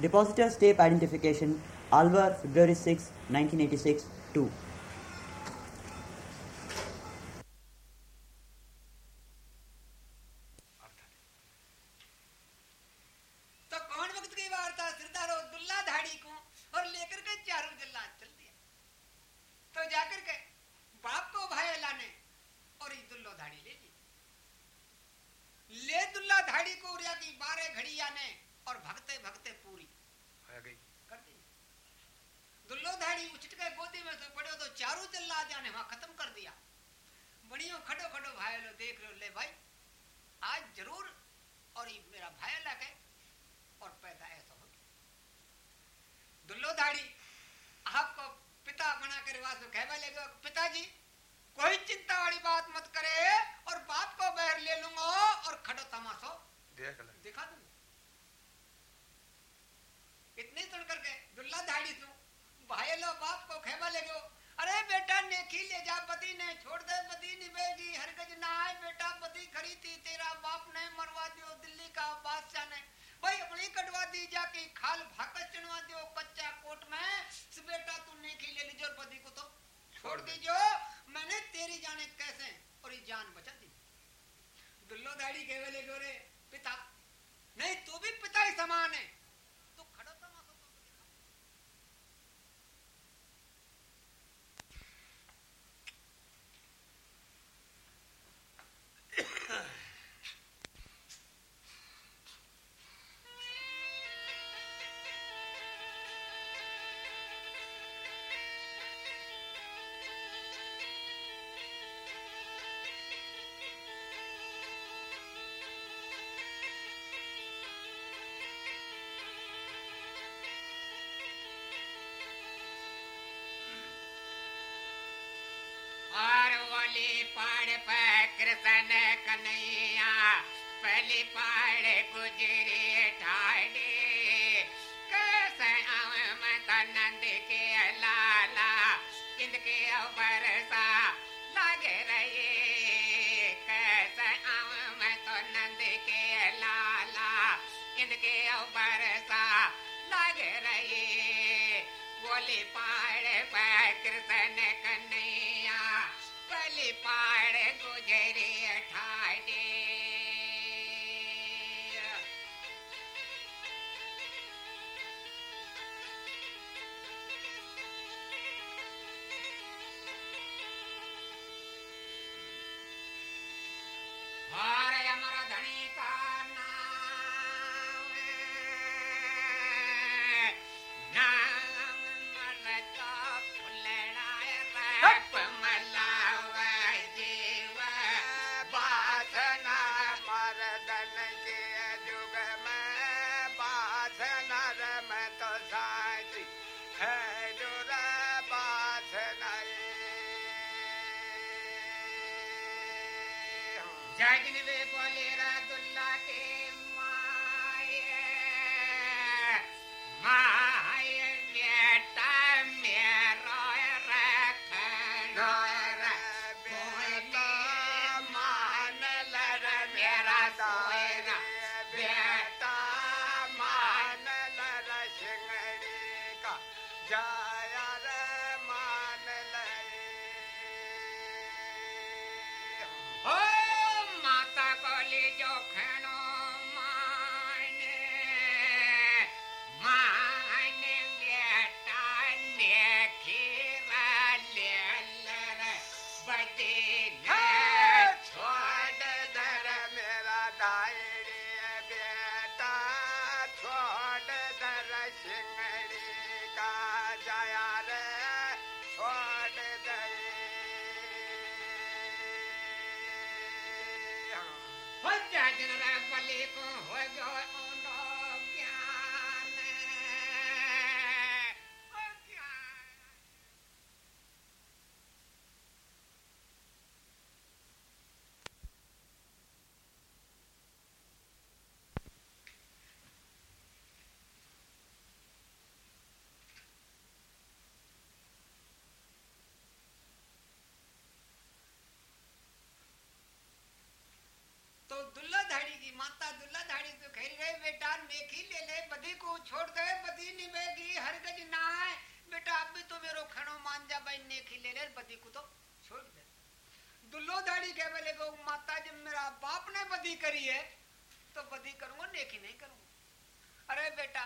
Depositor's tape identification Alvar, February 6, 1986 2. पिता बना के रिवाज में कहवा लेगा पिताजी। कोई चिंता वाली बात मत करे और बाप को बहर ले लूँगा और खड़ो तमाशो। देख ले। दिखा दूँगा इतनी सुन करके दुल्ला धाड़ी तू। भाई लो बाप को खेमा ले गयो अरे बेटा नेकी ले जा बदी ने छोड़ दे पति निभेगी हरगज ना आए बेटा बदी खरी थी तेरा बाप ने मरवा दियो दिल्ली का बादशाह ने। भाई अपनी कटवा दी जाके खाल भाकर चुनवा दियो कच्चा कोट में बेटा तू नहीं खेले लीजो और पति को तो छोड़ दीजो मैंने तेरी जाने कैसे और ये जान बचा दी। दुल्लो दाढ़ी केवल एक गोरे पिता। नहीं तू भी पिता ही समान है। इनके बरसा लग रहे। कैसे मैं तो नंद के लाला। इनके लग कृष्ण कन्हैया जगन वे बोले तो दुल्ला धाड़ी की माता दुल्ला धाड़ी तो खेल रहे बेटा, मेखी ले ले बदी को छोड़ गए बदी नहीं मेगी, हर गज ना है। बेटा, अब भी तो मेरो खणो मान जा भाई नेखी ले ले बदी को तो छोड़ दे। दुल्लो धाड़ी के बोले, गो माता, जब मेरा बाप ने बदी करी है तो बदी करूँगा नेखी नहीं करूँगा। अरे बेटा,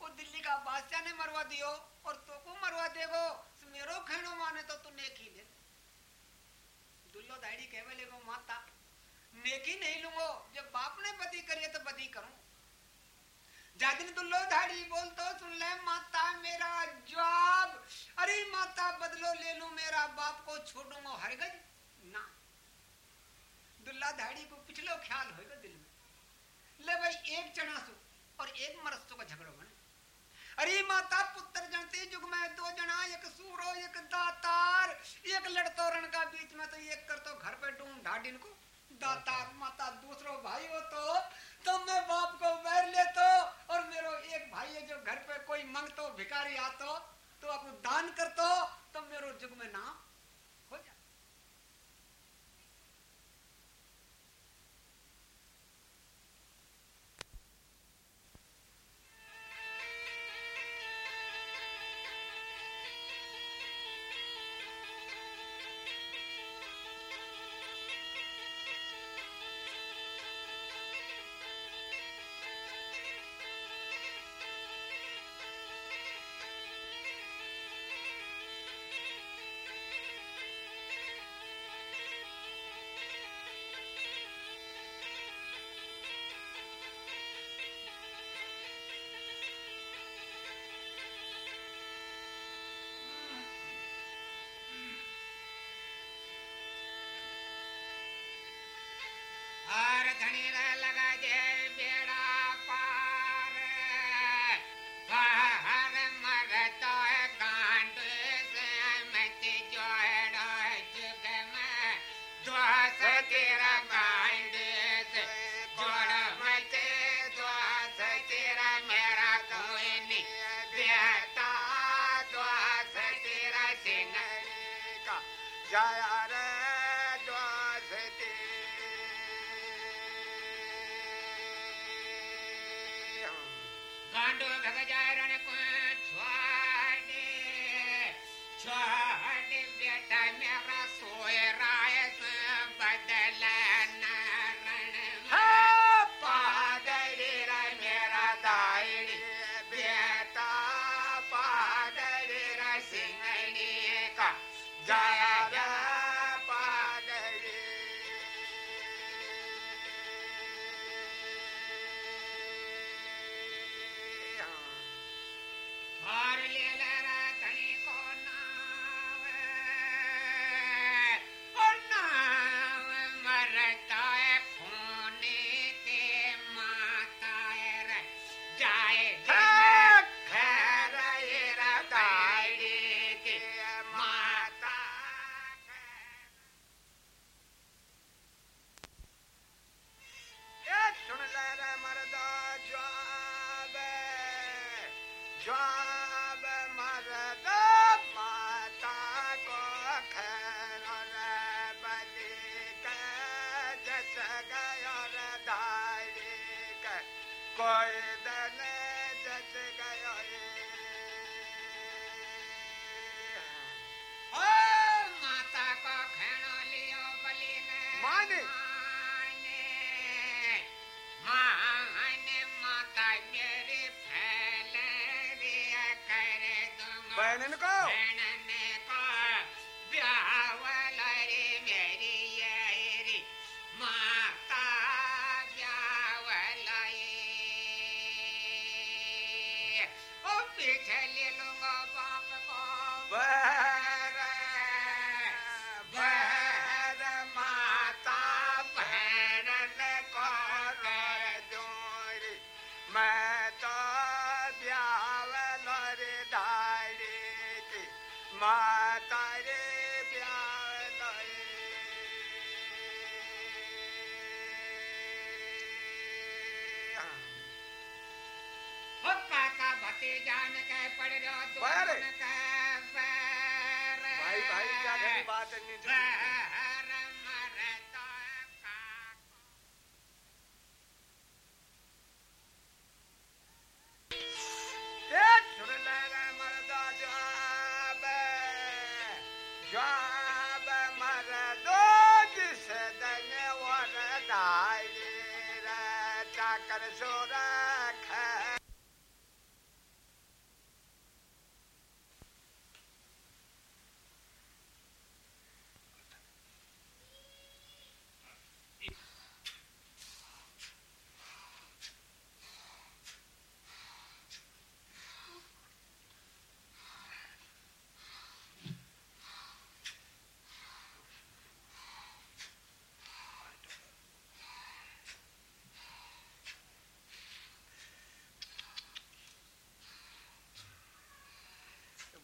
वो दिल्ली का बादशाह ने मरवा दियो, और तो को मरवा देगो मेरो खेणो माने तो तू नेखी ले दुल्लो धाड़ी कह बोले, गो नेकी नहीं लूंगो। जब बाप ने बदी करी है तो बदी करूँ। जादिन दुल्लो धाड़ी, बोल तो सुन ले, माता मेरा जवाब। अरे माता, बदलो ले लू मेरा बाप को छोड़ूँगा हर गज ना। दुल्ला धाड़ी को पिछलो ख्याल होगा दिल में। ले भाई, एक चनासु और एक मरस्तों का झगड़ो बने। अरे माता, पुत्र जनते युग में दो जना, एक सूरो, एक दातार, एक लड़तोरण का बीच में तो एक कर तो घर पे ढूंढ ढाडिन को। दातार माता, दूसरो भाई हो तो तो मैं बाप को बैर ले तो और मेरो एक भाई है जो घर पे कोई मंगतो, भिखारी आतो तो आपको दान करतो तो मेरो जुग में नाम जवाब ओ पीछे God.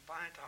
पाइट हो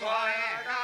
गोयरा जा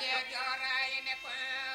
Yeah, you're right.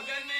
अग्नि में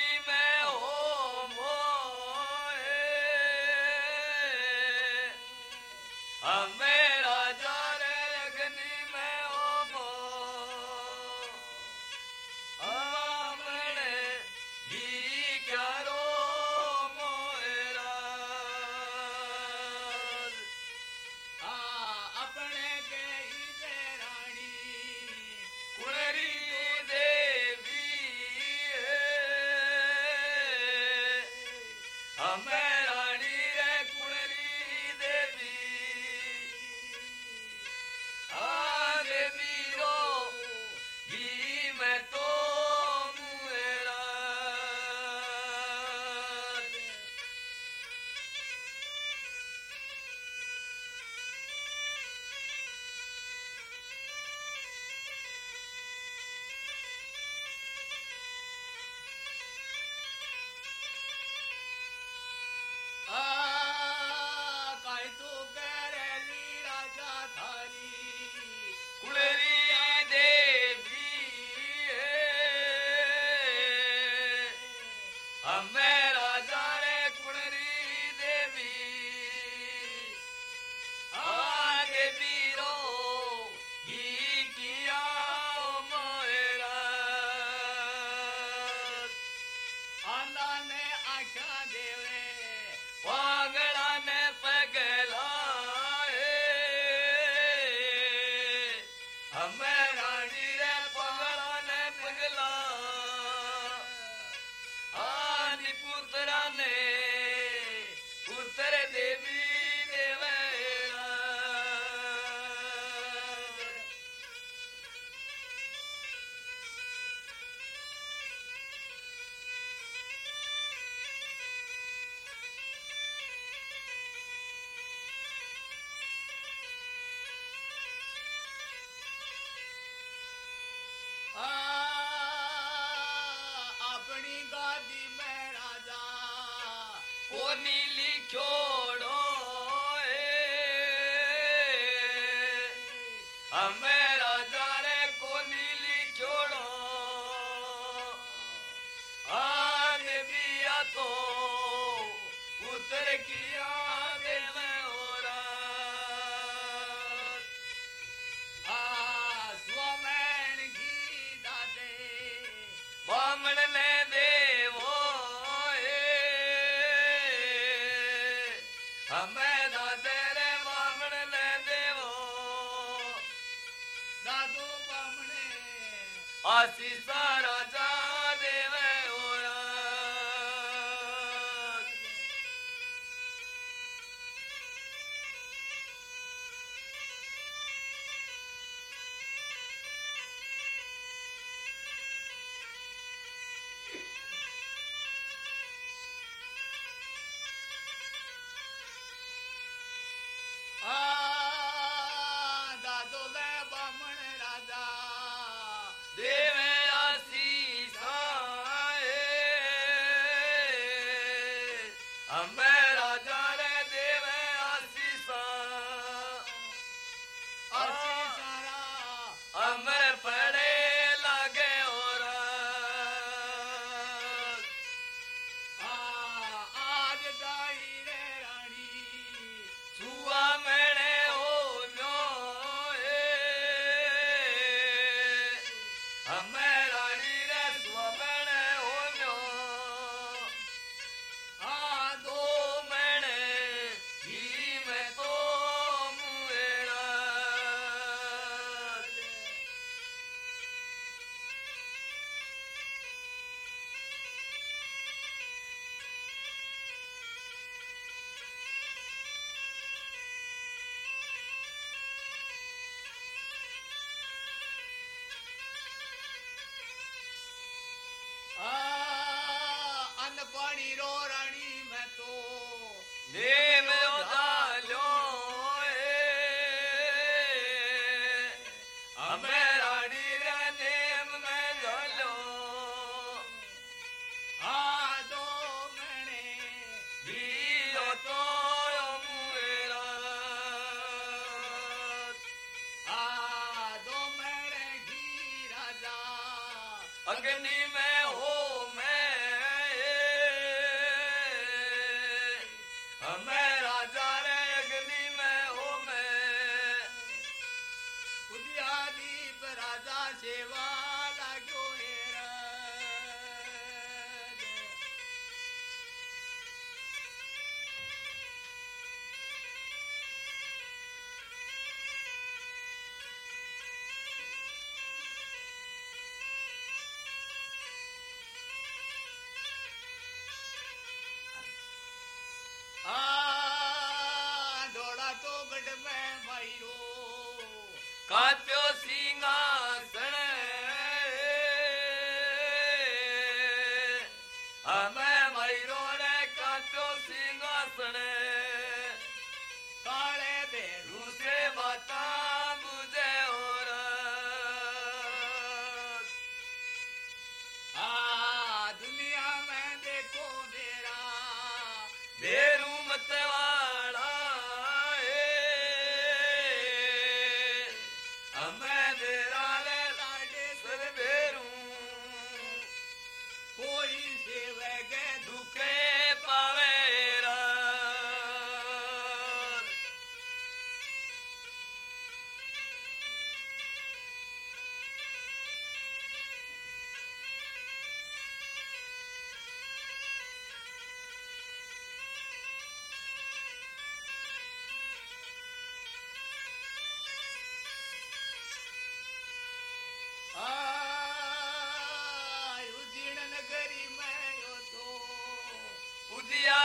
Melik o Asi saracağım வீரோரணி God fill the